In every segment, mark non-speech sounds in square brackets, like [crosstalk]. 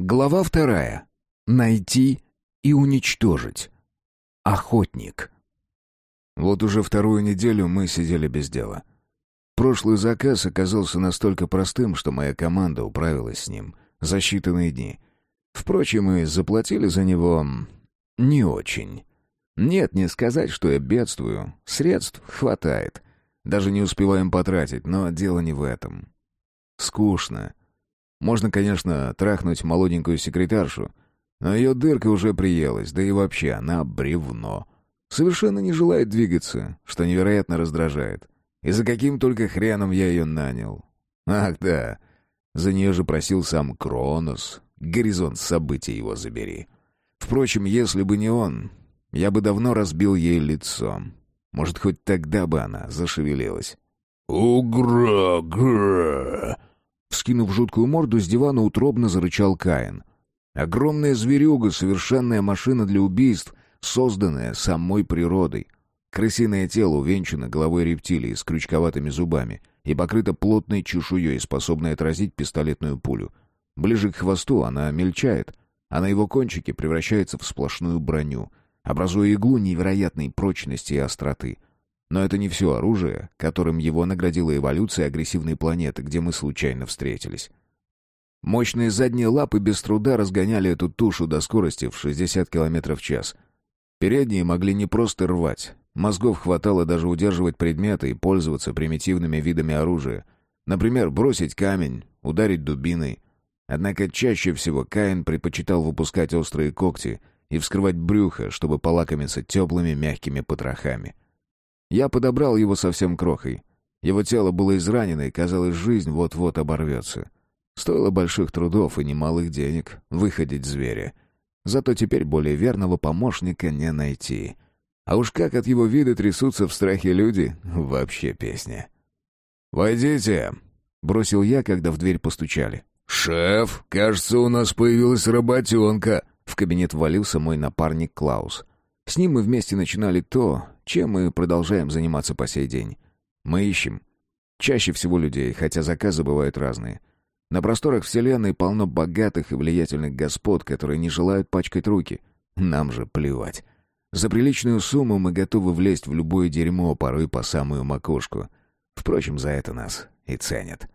Глава вторая. Найти и уничтожить. Охотник. Вот уже вторую неделю мы сидели без дела. Прошлый заказ оказался настолько простым, что моя команда управилась с ним за считанные дни. Впрочем, мы заплатили за него не очень. Нет, не сказать, что я бедствую. Средств хватает. Даже не успеваем потратить, но дело не в этом. Скучно. Можно, конечно, трахнуть молоденькую секретаршу, но ее дырка уже приелась, да и вообще она бревно. Совершенно не желает двигаться, что невероятно раздражает. И за каким только хреном я ее нанял. Ах да, за нее же просил сам Кронос. Горизонт событий его забери. Впрочем, если бы не он, я бы давно разбил ей лицо. Может, хоть тогда бы она зашевелилась. «Угра-гра!» Вскинув жуткую морду, с дивана утробно зарычал Каин. Огромная зверюга, совершенная машина для убийств, созданная самой природой. Крысиное тело увенчано головой рептилии с крючковатыми зубами и покрыто плотной чешуей, способной отразить пистолетную пулю. Ближе к хвосту она мельчает, а на его кончике превращается в сплошную броню, образуя иглу невероятной прочности и остроты. Но это не все оружие, которым его наградила эволюция агрессивной планеты, где мы случайно встретились. Мощные задние лапы без труда разгоняли эту тушу до скорости в 60 км в час. Передние могли не просто рвать. Мозгов хватало даже удерживать предметы и пользоваться примитивными видами оружия. Например, бросить камень, ударить дубиной. Однако чаще всего Каин предпочитал выпускать острые когти и вскрывать брюхо, чтобы полакомиться теплыми мягкими потрохами. Я подобрал его совсем крохой. Его тело было изранено, и, казалось, жизнь вот-вот оборвется. Стоило больших трудов и немалых денег выходить зверя. Зато теперь более верного помощника не найти. А уж как от его вида трясутся в страхе люди, вообще песня. «Войдите!» — бросил я, когда в дверь постучали. «Шеф, кажется, у нас появилась работенка!» В кабинет ввалился мой напарник Клаус. С ним мы вместе начинали то, чем мы продолжаем заниматься по сей день. Мы ищем. Чаще всего людей, хотя заказы бывают разные. На просторах Вселенной полно богатых и влиятельных господ, которые не желают пачкать руки. Нам же плевать. За приличную сумму мы готовы влезть в любое дерьмо, порой по самую макушку. Впрочем, за это нас и ценят.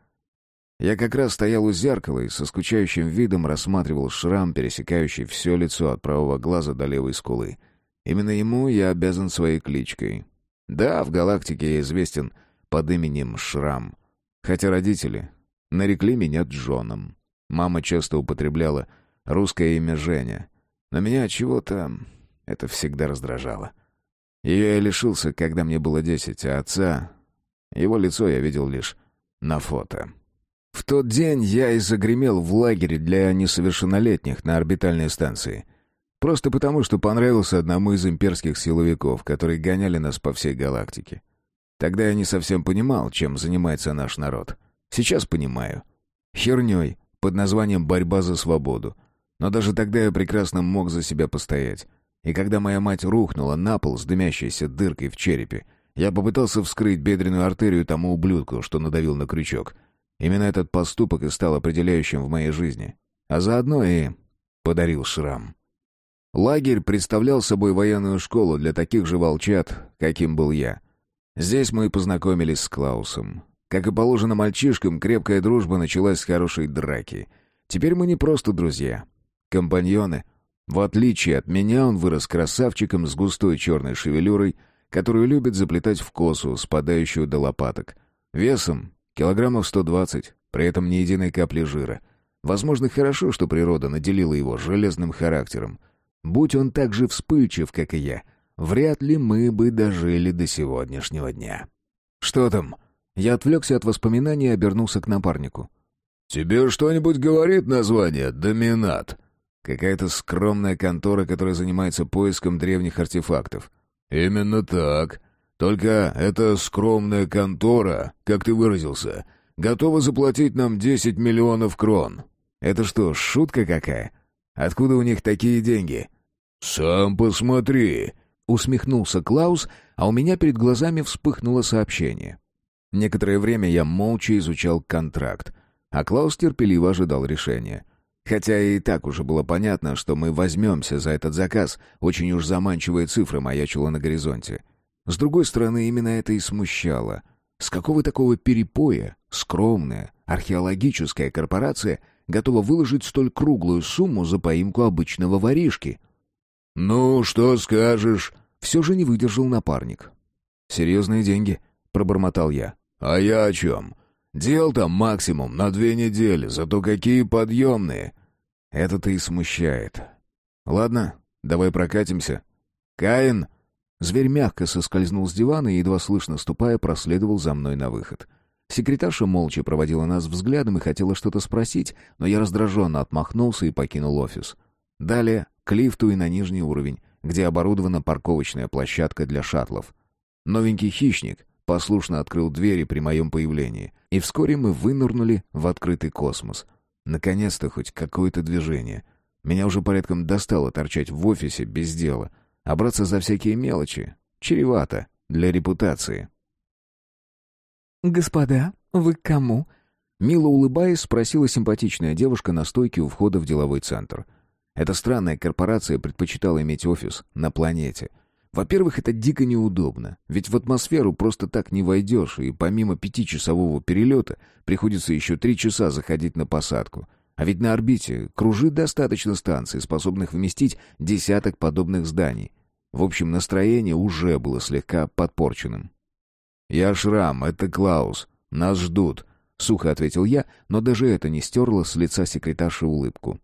Я как раз стоял у зеркала и со скучающим видом рассматривал шрам, пересекающий все лицо от правого глаза до левой скулы. Именно ему я обязан своей кличкой. Да, в галактике я известен под именем Шрам. Хотя родители Нарекли меня Джоном. Мама часто употребляла русское имя Женя. Но меня чего-то это всегда раздражало. Ее я лишился, когда мне было десять, а отца... Его лицо я видел лишь на фото. В тот день я и загремел в лагере для несовершеннолетних на орбитальной станции. Просто потому, что понравился одному из имперских силовиков, которые гоняли нас по всей галактике. Тогда я не совсем понимал, чем занимается наш народ. Сейчас понимаю. Херней, под названием «борьба за свободу». Но даже тогда я прекрасно мог за себя постоять. И когда моя мать рухнула на пол с дымящейся дыркой в черепе, я попытался вскрыть бедренную артерию тому ублюдку, что надавил на крючок. Именно этот поступок и стал определяющим в моей жизни. А заодно и подарил шрам. Лагерь представлял собой военную школу для таких же волчат, каким был я. Здесь мы и познакомились с Клаусом. Как и положено мальчишкам, крепкая дружба началась с хорошей драки. Теперь мы не просто друзья. Компаньоны. В отличие от меня, он вырос красавчиком с густой черной шевелюрой, которую любит заплетать в косу, спадающую до лопаток. Весом килограммов 120, при этом ни единой капли жира. Возможно, хорошо, что природа наделила его железным характером. Будь он так же вспыльчив, как и я, вряд ли мы бы дожили до сегодняшнего дня. «Что там?» Я отвлекся от воспоминаний и обернулся к напарнику. «Тебе что-нибудь говорит название «Доминат»?» Какая-то скромная контора, которая занимается поиском древних артефактов. «Именно так. Только эта скромная контора, как ты выразился, готова заплатить нам 10 миллионов крон». «Это что, шутка какая? Откуда у них такие деньги?» «Сам посмотри», — усмехнулся Клаус, а у меня перед глазами вспыхнуло сообщение. Некоторое время я молча изучал контракт, а Клаус терпеливо ожидал решения. Хотя и так уже было понятно, что мы возьмемся за этот заказ, очень уж заманчивая цифра маячила на горизонте. С другой стороны, именно это и смущало. С какого такого перепоя скромная археологическая корпорация готова выложить столь круглую сумму за поимку обычного воришки? «Ну, что скажешь?» Все же не выдержал напарник. «Серьезные деньги», — пробормотал я. «А я о чем? Дел там максимум на две недели, зато какие подъемные. Это-то и смущает. Ладно, давай прокатимся. Каин! Зверь мягко соскользнул с дивана и, едва слышно ступая, проследовал за мной на выход. Секретарша молча проводила нас взглядом и хотела что-то спросить, но я раздраженно отмахнулся и покинул офис. Далее к лифту и на нижний уровень, где оборудована парковочная площадка для шаттлов. Новенький хищник послушно открыл двери при моем появлении, и вскоре мы вынырнули в открытый космос. Наконец-то хоть какое-то движение. Меня уже порядком достало торчать в офисе без дела, а браться за всякие мелочи чревато для репутации. «Господа, вы к кому?» Мило улыбаясь, спросила симпатичная девушка на стойке у входа в деловой центр. Эта странная корпорация предпочитала иметь офис на планете — во-первых, это дико неудобно, ведь в атмосферу просто так не войдешь, и помимо пятичасового перелета приходится еще три часа заходить на посадку. А ведь на орбите кружит достаточно станций, способных вместить десяток подобных зданий. В общем, настроение уже было слегка подпорченным. «Я Шрам, это Клаус. Нас ждут», — сухо ответил я, но даже это не стерло с лица секретарши улыбку.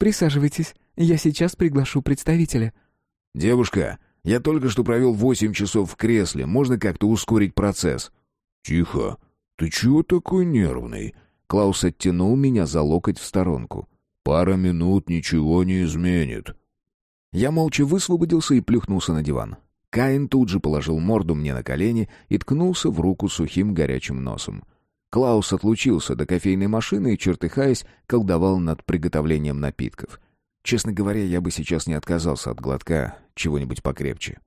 «Присаживайтесь, я сейчас приглашу представителя». «Девушка, я только что провел восемь часов в кресле. Можно как-то ускорить процесс?» «Тихо. Ты чего такой нервный?» Клаус оттянул меня за локоть в сторонку. «Пара минут ничего не изменит». Я молча высвободился и плюхнулся на диван. Каин тут же положил морду мне на колени и ткнулся в руку сухим горячим носом. Клаус отлучился до кофейной машины и, чертыхаясь, колдовал над приготовлением напитков. Честно говоря, я бы сейчас не отказался от глотка чего-нибудь покрепче.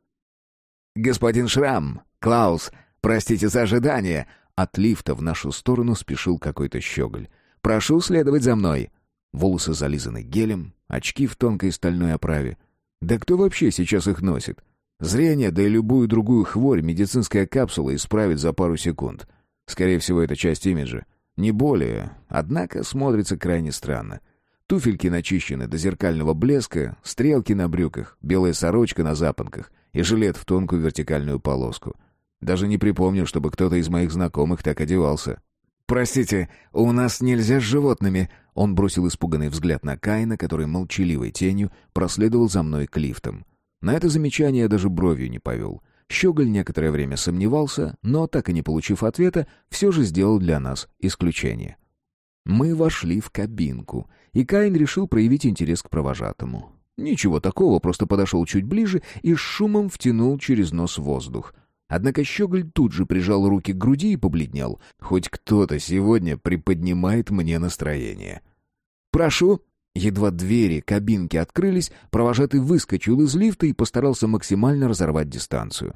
«Господин Шрам! Клаус! Простите за ожидание!» От лифта в нашу сторону спешил какой-то щеголь. «Прошу следовать за мной!» Волосы зализаны гелем, очки в тонкой стальной оправе. Да кто вообще сейчас их носит? Зрение, да и любую другую хворь медицинская капсула исправит за пару секунд. Скорее всего, это часть имиджа. Не более, однако смотрится крайне странно. Туфельки начищены до зеркального блеска, стрелки на брюках, белая сорочка на запонках и жилет в тонкую вертикальную полоску. Даже не припомню, чтобы кто-то из моих знакомых так одевался. «Простите, у нас нельзя с животными», он бросил испуганный взгляд на Каина, который молчаливой тенью проследовал за мной к лифтам. На это замечание я даже бровью не повел. Щеголь некоторое время сомневался, но, так и не получив ответа, все же сделал для нас исключение. Мы вошли в кабинку, и Каин решил проявить интерес к провожатому. Ничего такого, просто подошел чуть ближе и с шумом втянул через нос воздух. Однако Щеголь тут же прижал руки к груди и побледнел. Хоть кто-то сегодня приподнимает мне настроение. «Прошу!» Едва двери кабинки открылись, провожатый выскочил из лифта и постарался максимально разорвать дистанцию.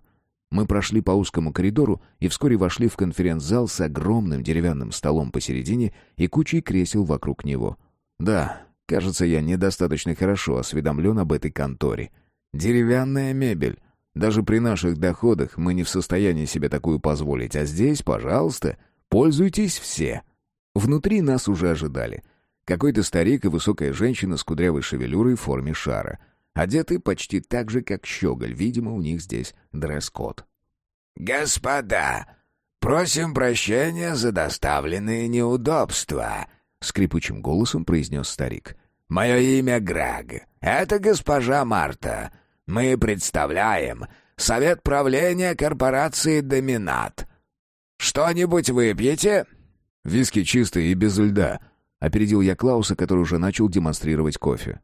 Мы прошли по узкому коридору и вскоре вошли в конференц-зал с огромным деревянным столом посередине и кучей кресел вокруг него. Да, кажется, я недостаточно хорошо осведомлен об этой конторе. Деревянная мебель. Даже при наших доходах мы не в состоянии себе такую позволить, а здесь, пожалуйста, пользуйтесь все. Внутри нас уже ожидали. Какой-то старик и высокая женщина с кудрявой шевелюрой в форме шара — Одеты почти так же, как щеголь. Видимо, у них здесь дресс-код. «Господа, просим прощения за доставленные неудобства», — скрипучим голосом произнес старик. «Мое имя Грег. Это госпожа Марта. Мы представляем совет правления корпорации «Доминат». Что-нибудь выпьете?» «Виски чистый и без льда», — опередил я Клауса, который уже начал демонстрировать кофе.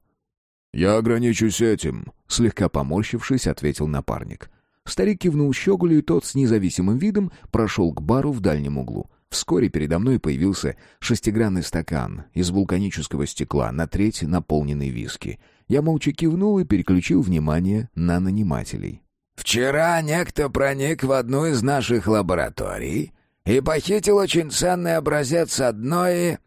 «Я ограничусь этим», — слегка поморщившись, ответил напарник. Старик кивнул щеголю, и тот с независимым видом прошел к бару в дальнем углу. Вскоре передо мной появился шестигранный стакан из вулканического стекла, на треть наполненный виски. Я молча кивнул и переключил внимание на нанимателей. «Вчера некто проник в одну из наших лабораторий и похитил очень ценный образец одной...»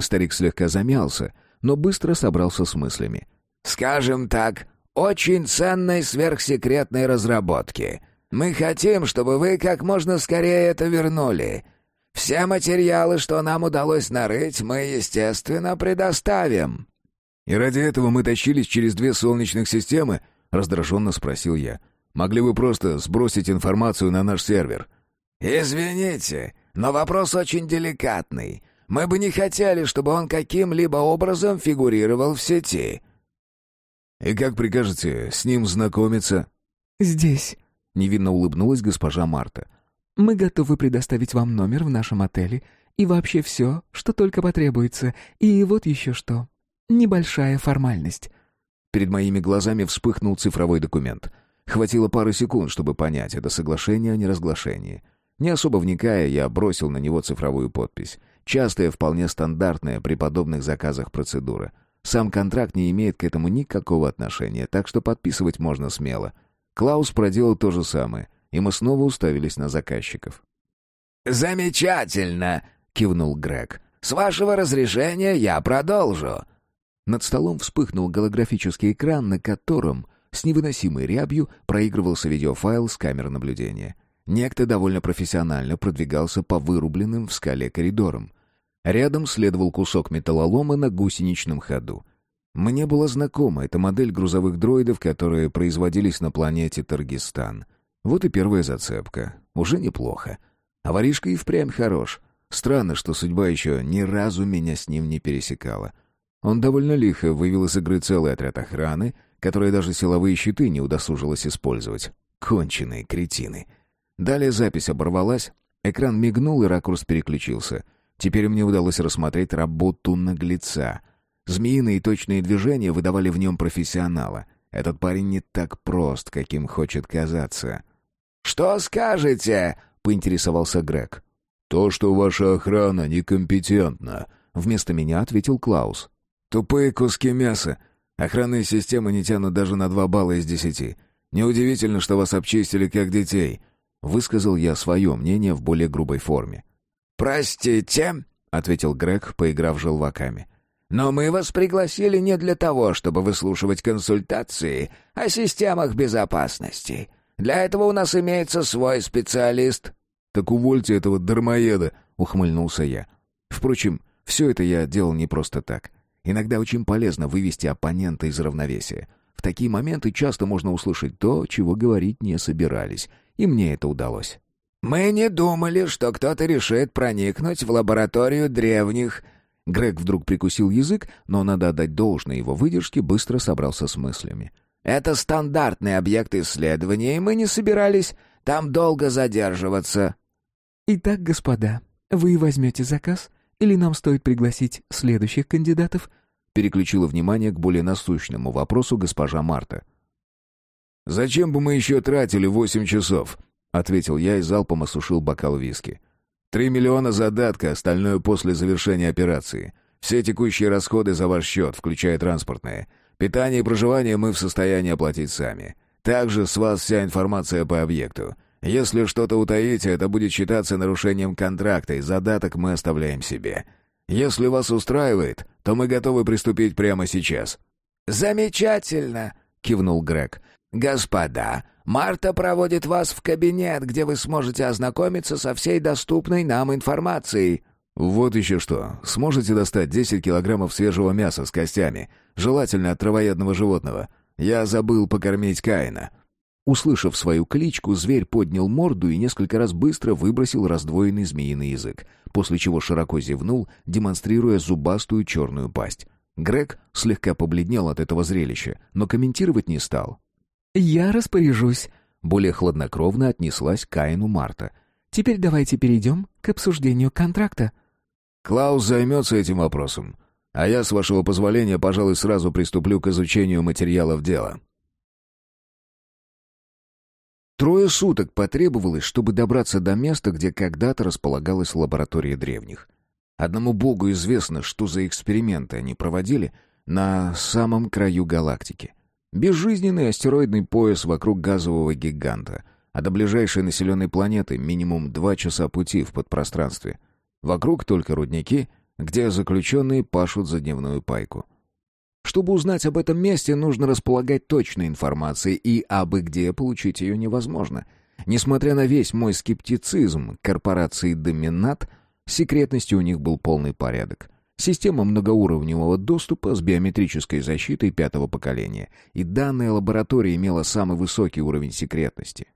Старик слегка замялся, но быстро собрался с мыслями. «Скажем так, очень ценной сверхсекретной разработки. Мы хотим, чтобы вы как можно скорее это вернули. Все материалы, что нам удалось нарыть, мы, естественно, предоставим». «И ради этого мы тащились через две солнечных системы?» — раздраженно спросил я. «Могли бы просто сбросить информацию на наш сервер». «Извините, но вопрос очень деликатный. Мы бы не хотели, чтобы он каким-либо образом фигурировал в сети». «И как прикажете с ним знакомиться?» «Здесь», — невинно улыбнулась госпожа Марта. «Мы готовы предоставить вам номер в нашем отеле и вообще все, что только потребуется. И вот еще что. Небольшая формальность». Перед моими глазами вспыхнул цифровой документ. Хватило пары секунд, чтобы понять, это соглашение о неразглашении. Не особо вникая, я бросил на него цифровую подпись. Частая, вполне стандартная при подобных заказах процедура. Сам контракт не имеет к этому никакого отношения, так что подписывать можно смело. Клаус проделал то же самое, и мы снова уставились на заказчиков. «Замечательно!» — кивнул Грег. «С вашего разрешения я продолжу». Над столом вспыхнул голографический экран, на котором с невыносимой рябью проигрывался видеофайл с камер наблюдения. Некто довольно профессионально продвигался по вырубленным в скале коридорам. Рядом следовал кусок металлолома на гусеничном ходу. Мне была знакома эта модель грузовых дроидов, которые производились на планете Таргистан. Вот и первая зацепка. Уже неплохо. А воришка и впрямь хорош. Странно, что судьба еще ни разу меня с ним не пересекала. Он довольно лихо вывел из игры целый отряд охраны, которые даже силовые щиты не удосужилась использовать. Конченые кретины. Далее запись оборвалась, экран мигнул и ракурс переключился. Теперь мне удалось рассмотреть работу наглеца. Змеиные точные движения выдавали в нем профессионала. Этот парень не так прост, каким хочет казаться. «Что скажете?» — поинтересовался Грег. «То, что ваша охрана некомпетентна», — вместо меня ответил Клаус. Тупые куски мяса. Охранные системы не тянут даже на два балла из десяти. Неудивительно, что вас обчистили как детей. Высказал я свое мнение в более грубой форме. «Простите», — ответил Грег, поиграв желваками. «Но мы вас пригласили не для того, чтобы выслушивать консультации о системах безопасности. Для этого у нас имеется свой специалист». «Так увольте этого дармоеда», — ухмыльнулся я. Впрочем, все это я делал не просто так. Иногда очень полезно вывести оппонента из равновесия. В такие моменты часто можно услышать то, чего говорить не собирались, и мне это удалось. «Мы не думали, что кто-то решит проникнуть в лабораторию древних». Грег вдруг прикусил язык, но, надо отдать должное его выдержке, быстро собрался с мыслями. «Это стандартный объект исследования, и мы не собирались там долго задерживаться». «Итак, господа, вы возьмете заказ или нам стоит пригласить следующих кандидатов?» Переключила внимание к более насущному вопросу госпожа Марта. «Зачем бы мы еще тратили восемь часов?» — ответил я и залпом осушил бокал виски. «Три миллиона задатка, остальное после завершения операции. Все текущие расходы за ваш счет, включая транспортные. Питание и проживание мы в состоянии оплатить сами. Также с вас вся информация по объекту. Если что-то утаите, это будет считаться нарушением контракта, и задаток мы оставляем себе. Если вас устраивает, то мы готовы приступить прямо сейчас». «Замечательно!» — кивнул Грег. «Господа, Марта проводит вас в кабинет, где вы сможете ознакомиться со всей доступной нам информацией». «Вот еще что. Сможете достать 10 килограммов свежего мяса с костями, желательно от травоядного животного. Я забыл покормить Каина». Услышав свою кличку, зверь поднял морду и несколько раз быстро выбросил раздвоенный змеиный язык, после чего широко зевнул, демонстрируя зубастую черную пасть. Грег слегка побледнел от этого зрелища, но комментировать не стал. «Я распоряжусь», — более хладнокровно отнеслась к Каину Марта. «Теперь давайте перейдем к обсуждению контракта». «Клаус займется этим вопросом, а я, с вашего позволения, пожалуй, сразу приступлю к изучению материалов дела». Трое суток потребовалось, чтобы добраться до места, где когда-то располагалась лаборатория древних. Одному богу известно, что за эксперименты они проводили на самом краю галактики. Безжизненный астероидный пояс вокруг газового гиганта, а до ближайшей населенной планеты минимум два часа пути в подпространстве. Вокруг только рудники, где заключенные пашут за дневную пайку. Чтобы узнать об этом месте, нужно располагать точной информацией, и абы где получить ее невозможно. Несмотря на весь мой скептицизм корпорации «Доминат», секретностью у них был полный порядок. Система многоуровневого доступа с биометрической защитой пятого поколения, и данная лаборатория имела самый высокий уровень секретности.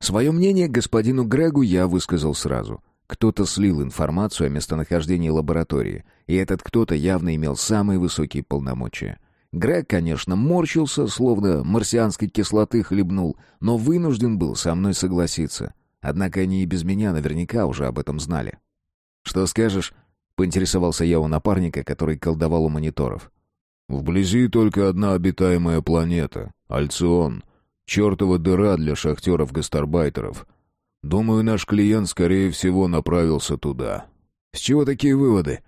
Свое мнение господину Грегу я высказал сразу. Кто-то слил информацию о местонахождении лаборатории, и этот кто-то явно имел самые высокие полномочия. Грег, конечно, морщился, словно марсианской кислоты хлебнул, но вынужден был со мной согласиться. Однако они и без меня наверняка уже об этом знали. «Что скажешь?» — поинтересовался я у напарника, который колдовал у мониторов. «Вблизи только одна обитаемая планета — Альцион. Чертова дыра для шахтеров-гастарбайтеров. Думаю, наш клиент, скорее всего, направился туда». «С чего такие выводы?»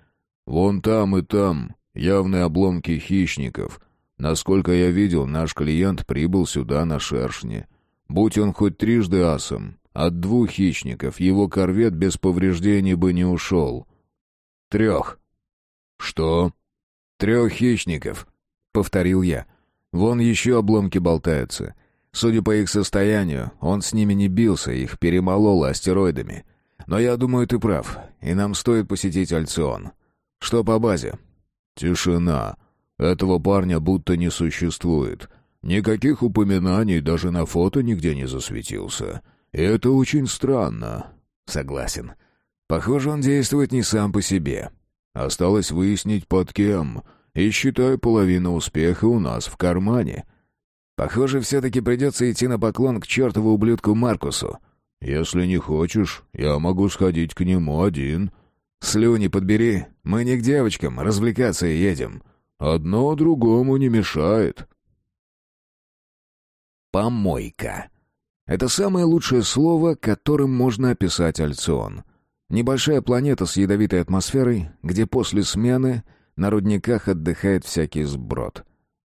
«Вон там и там явные обломки хищников. Насколько я видел, наш клиент прибыл сюда на шершне. Будь он хоть трижды асом, от двух хищников его корвет без повреждений бы не ушел». «Трех». «Что?» «Трех хищников», — повторил я. «Вон еще обломки болтаются. Судя по их состоянию, он с ними не бился, их перемололо астероидами. Но я думаю, ты прав, и нам стоит посетить Альцион. Что по базе?» «Тишина. Этого парня будто не существует. Никаких упоминаний даже на фото нигде не засветился. И это очень странно». «Согласен. Похоже, он действует не сам по себе. Осталось выяснить, под кем. И считай, половина успеха у нас в кармане». «Похоже, все-таки придется идти на поклон к чертову ублюдку Маркусу». «Если не хочешь, я могу сходить к нему один». «Слюни подбери. Мы не к девочкам, развлекаться едем». «Одно другому не мешает». Помойка. Это самое лучшее слово, которым можно описать Альцион. Небольшая планета с ядовитой атмосферой, где после смены на рудниках отдыхает всякий сброд.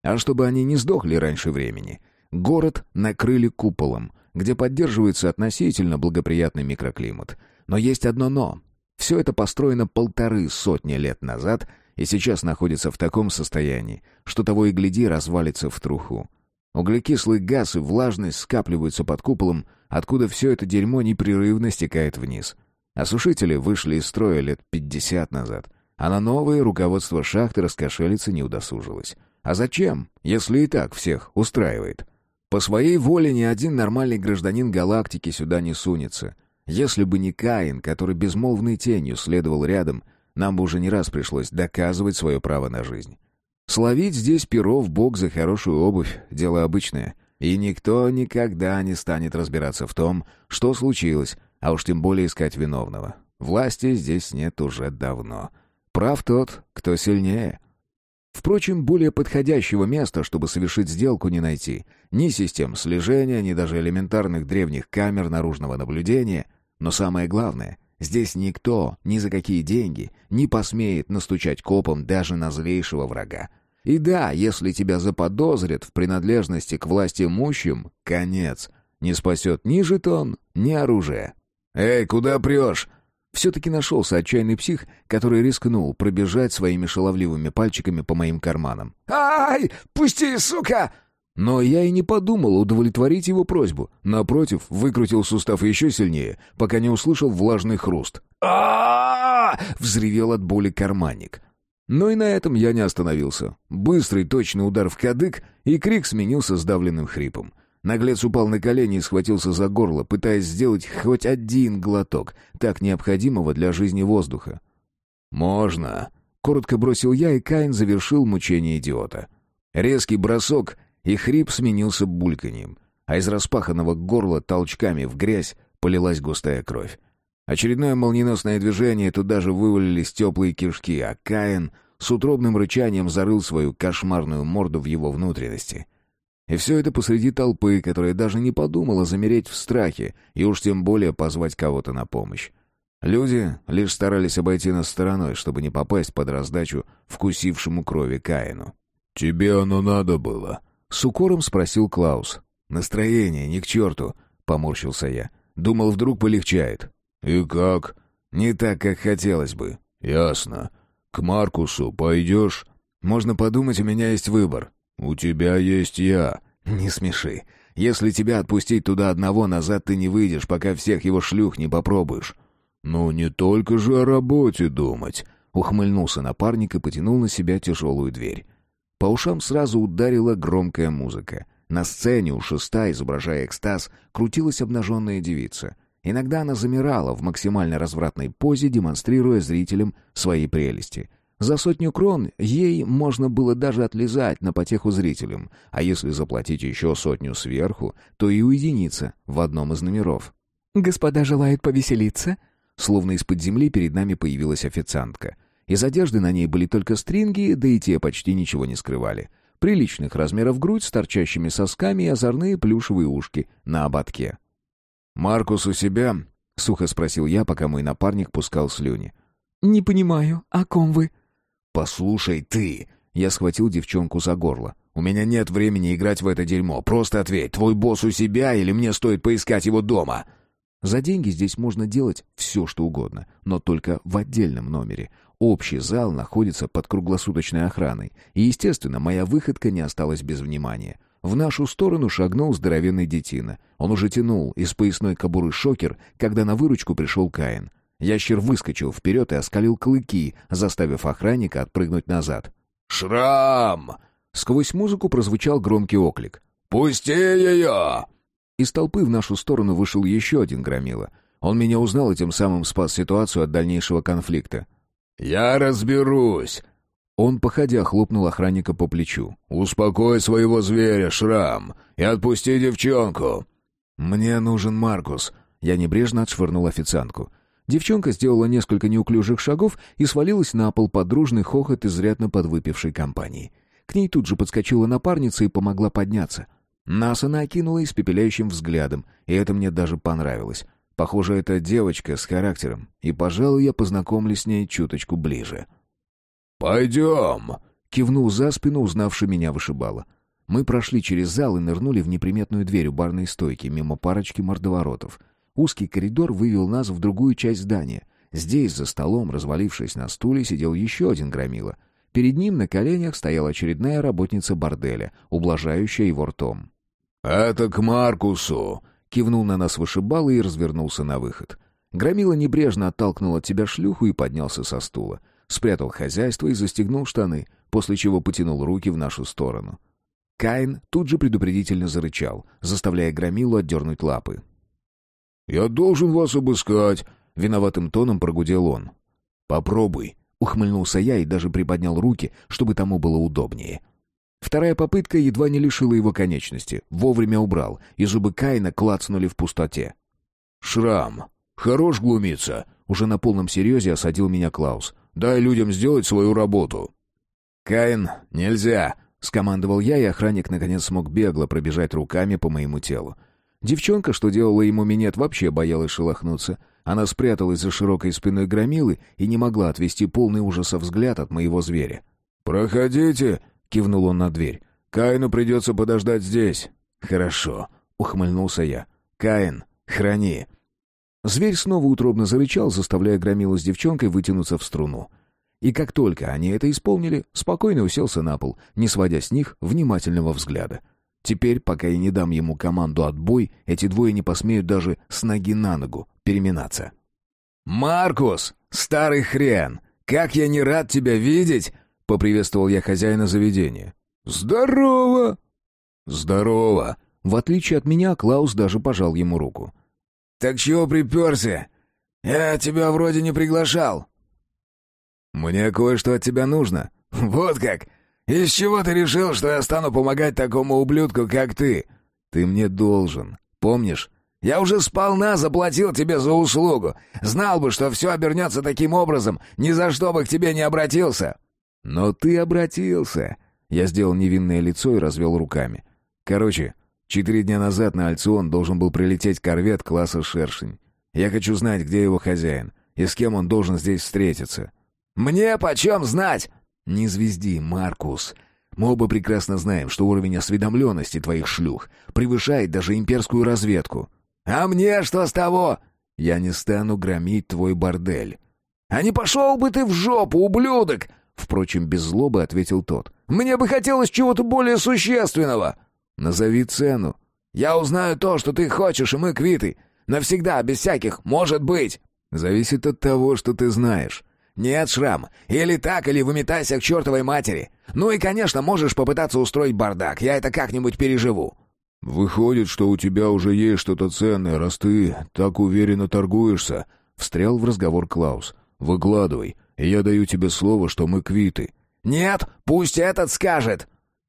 А чтобы они не сдохли раньше времени, город накрыли куполом, где поддерживается относительно благоприятный микроклимат. Но есть одно «но». Все это построено полторы сотни лет назад и сейчас находится в таком состоянии, что того и гляди развалится в труху. Углекислый газ и влажность скапливаются под куполом, откуда все это дерьмо непрерывно стекает вниз. Осушители вышли из строя лет пятьдесят назад, а на новые руководство шахты раскошелиться не удосужилось. А зачем, если и так всех устраивает? По своей воле ни один нормальный гражданин галактики сюда не сунется — если бы не Каин, который безмолвной тенью следовал рядом, нам бы уже не раз пришлось доказывать свое право на жизнь. Словить здесь перо в бок за хорошую обувь — дело обычное, и никто никогда не станет разбираться в том, что случилось, а уж тем более искать виновного. Власти здесь нет уже давно. Прав тот, кто сильнее. Впрочем, более подходящего места, чтобы совершить сделку, не найти. Ни систем слежения, ни даже элементарных древних камер наружного наблюдения — но самое главное, здесь никто ни за какие деньги не посмеет настучать копом даже на злейшего врага. И да, если тебя заподозрят в принадлежности к власти имущим, конец. Не спасет ни жетон, ни оружие. «Эй, куда прешь?» Все-таки нашелся отчаянный псих, который рискнул пробежать своими шаловливыми пальчиками по моим карманам. «Ай, пусти, сука!» Но я и не подумал удовлетворить его просьбу. Напротив, выкрутил сустав еще сильнее, пока не услышал влажный хруст. а взревел от боли карманник. Но и на этом я не остановился. Быстрый точный удар в кадык, и крик сменился сдавленным хрипом. Наглец упал на колени и схватился за горло, пытаясь сделать хоть один глоток, так необходимого для жизни воздуха. «Можно», — коротко бросил я, и Каин завершил мучение идиота. Резкий бросок — и хрип сменился бульканьем, а из распаханного горла толчками в грязь полилась густая кровь. Очередное молниеносное движение, туда же вывалились теплые кишки, а Каин с утробным рычанием зарыл свою кошмарную морду в его внутренности. И все это посреди толпы, которая даже не подумала замереть в страхе и уж тем более позвать кого-то на помощь. Люди лишь старались обойти нас стороной, чтобы не попасть под раздачу вкусившему крови Каину. «Тебе оно надо было», с укором спросил Клаус. «Настроение ни к черту», — поморщился я. «Думал, вдруг полегчает». «И как?» «Не так, как хотелось бы». «Ясно. «К Маркусу пойдешь?» «Можно подумать, у меня есть выбор». «У тебя есть я». «Не смеши. Если тебя отпустить туда одного, назад ты не выйдешь, пока всех его шлюх не попробуешь». «Ну, не только же о работе думать», — ухмыльнулся напарник и потянул на себя тяжелую дверь. По ушам сразу ударила громкая музыка. На сцене у шеста, изображая экстаз, крутилась обнаженная девица. Иногда она замирала в максимально развратной позе, демонстрируя зрителям свои прелести. За сотню крон ей можно было даже отлизать на потеху зрителям, а если заплатить еще сотню сверху, то и уединиться в одном из номеров. «Господа желают повеселиться?» Словно из-под земли перед нами появилась официантка. Из одежды на ней были только стринги, да и те почти ничего не скрывали. Приличных размеров грудь с торчащими сосками и озорные плюшевые ушки на ободке. «Маркус у себя?» — сухо спросил я, пока мой напарник пускал слюни. «Не понимаю, о ком вы?» «Послушай ты!» Я схватил девчонку за горло. «У меня нет времени играть в это дерьмо. Просто ответь, твой босс у себя или мне стоит поискать его дома?» За деньги здесь можно делать все, что угодно, но только в отдельном номере. Общий зал находится под круглосуточной охраной, и, естественно, моя выходка не осталась без внимания. В нашу сторону шагнул здоровенный детина. Он уже тянул из поясной кобуры шокер, когда на выручку пришел Каин. Ящер выскочил вперед и оскалил клыки, заставив охранника отпрыгнуть назад. «Шрам!» Сквозь музыку прозвучал громкий оклик. «Пусти ее!» Из толпы в нашу сторону вышел еще один громила. Он меня узнал и тем самым спас ситуацию от дальнейшего конфликта. «Я разберусь!» Он, походя, хлопнул охранника по плечу. «Успокой своего зверя, Шрам, и отпусти девчонку!» «Мне нужен Маркус!» Я небрежно отшвырнул официантку. Девчонка сделала несколько неуклюжих шагов и свалилась на пол под дружный хохот изрядно подвыпившей компании. К ней тут же подскочила напарница и помогла подняться. Нас она окинула испепеляющим взглядом, и это мне даже понравилось. Похоже, это девочка с характером, и, пожалуй, я познакомлюсь с ней чуточку ближе. «Пойдем!» — кивнул за спину, узнавший меня вышибала. Мы прошли через зал и нырнули в неприметную дверь у барной стойки, мимо парочки мордоворотов. Узкий коридор вывел нас в другую часть здания. Здесь, за столом, развалившись на стуле, сидел еще один громила. Перед ним на коленях стояла очередная работница борделя, ублажающая его ртом. «Это к Маркусу!» — кивнул на нас вышибал и развернулся на выход. Громила небрежно оттолкнул от тебя шлюху и поднялся со стула. Спрятал хозяйство и застегнул штаны, после чего потянул руки в нашу сторону. Каин тут же предупредительно зарычал, заставляя Громилу отдернуть лапы. «Я должен вас обыскать», — виноватым тоном прогудел он. «Попробуй», — ухмыльнулся я и даже приподнял руки, чтобы тому было удобнее. Вторая попытка едва не лишила его конечности. Вовремя убрал, и зубы Каина клацнули в пустоте. «Шрам! Хорош глумиться!» Уже на полном серьезе осадил меня Клаус. «Дай людям сделать свою работу!» «Каин, нельзя!» — скомандовал я, и охранник наконец смог бегло пробежать руками по моему телу. Девчонка, что делала ему минет, вообще боялась шелохнуться. Она спряталась за широкой спиной громилы и не могла отвести полный ужаса взгляд от моего зверя. «Проходите!» — кивнул он на дверь. «Каину придется подождать здесь». «Хорошо», — ухмыльнулся я. «Каин, храни». Зверь снова утробно зарычал, заставляя громилу с девчонкой вытянуться в струну. И как только они это исполнили, спокойно уселся на пол, не сводя с них внимательного взгляда. Теперь, пока я не дам ему команду «отбой», эти двое не посмеют даже с ноги на ногу переминаться. «Маркус, старый хрен, как я не рад тебя видеть!» — поприветствовал я хозяина заведения. «Здорово!» «Здорово!» В отличие от меня, Клаус даже пожал ему руку. «Так чего приперся? Я тебя вроде не приглашал». «Мне кое-что от тебя нужно». [laughs] «Вот как! «Из чего ты решил, что я стану помогать такому ублюдку, как ты?» «Ты мне должен. Помнишь?» «Я уже сполна заплатил тебе за услугу. Знал бы, что все обернется таким образом, ни за что бы к тебе не обратился». «Но ты обратился». Я сделал невинное лицо и развел руками. «Короче, четыре дня назад на Альцион должен был прилететь корвет класса «Шершень». Я хочу знать, где его хозяин и с кем он должен здесь встретиться». «Мне почем знать?» «Не звезди, Маркус. Мы оба прекрасно знаем, что уровень осведомленности твоих шлюх превышает даже имперскую разведку». «А мне что с того?» «Я не стану громить твой бордель». «А не пошел бы ты в жопу, ублюдок!» Впрочем, без злобы ответил тот. «Мне бы хотелось чего-то более существенного!» «Назови цену!» «Я узнаю то, что ты хочешь, и мы квиты. Навсегда, без всяких «может быть». «Зависит от того, что ты знаешь». «Нет, Шрам, или так, или выметайся к чертовой матери. Ну и, конечно, можешь попытаться устроить бардак, я это как-нибудь переживу». «Выходит, что у тебя уже есть что-то ценное, раз ты так уверенно торгуешься», — встрял в разговор Клаус. «Выкладывай, и я даю тебе слово, что мы квиты». «Нет, пусть этот скажет».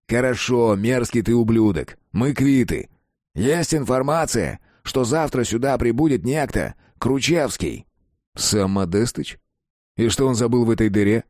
«Хорошо, мерзкий ты ублюдок, мы квиты. Есть информация, что завтра сюда прибудет некто, Кручевский». «Сам Модестыч? И что он забыл в этой дыре?»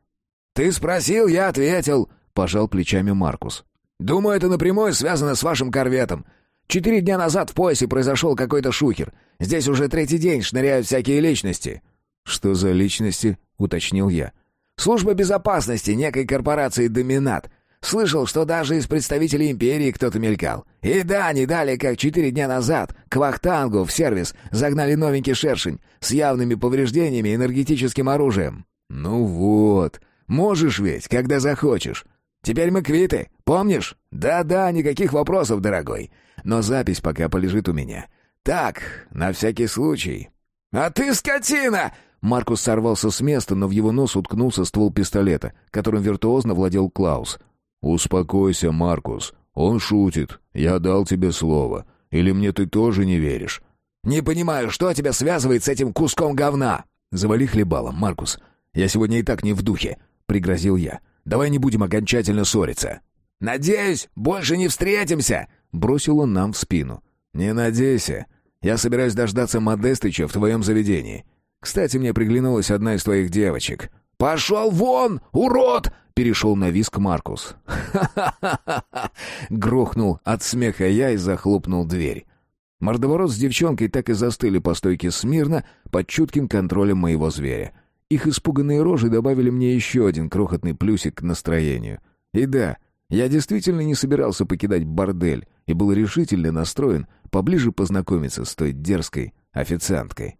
«Ты спросил, я ответил», — пожал плечами Маркус. «Думаю, это напрямую связано с вашим корветом. Четыре дня назад в поясе произошел какой-то шухер. Здесь уже третий день шныряют всякие личности». «Что за личности?» — уточнил я. «Служба безопасности некой корпорации «Доминат». Слышал, что даже из представителей империи кто-то мелькал. И да, не далее, как четыре дня назад, к Вахтангу в сервис загнали новенький шершень с явными повреждениями и энергетическим оружием. «Ну вот, можешь ведь, когда захочешь. Теперь мы квиты, помнишь? Да-да, никаких вопросов, дорогой. Но запись пока полежит у меня. Так, на всякий случай. А ты скотина! Маркус сорвался с места, но в его нос уткнулся ствол пистолета, которым виртуозно владел Клаус. «Успокойся, Маркус. Он шутит. Я дал тебе слово. Или мне ты тоже не веришь?» «Не понимаю, что тебя связывает с этим куском говна?» «Завали хлебалом, Маркус. Я сегодня и так не в духе», — пригрозил я. Давай не будем окончательно ссориться». «Надеюсь, больше не встретимся!» — бросил он нам в спину. «Не надейся. Я собираюсь дождаться Модестыча в твоем заведении. Кстати, мне приглянулась одна из твоих девочек». «Пошел вон, урод!» — перешел на виск Маркус. «Ха-ха-ха-ха!» [laughs] — грохнул от смеха я и захлопнул дверь. Мордоворот с девчонкой так и застыли по стойке смирно под чутким контролем моего зверя. Их испуганные рожи добавили мне еще один крохотный плюсик к настроению. И да, я действительно не собирался покидать бордель и был решительно настроен поближе познакомиться с той дерзкой официанткой.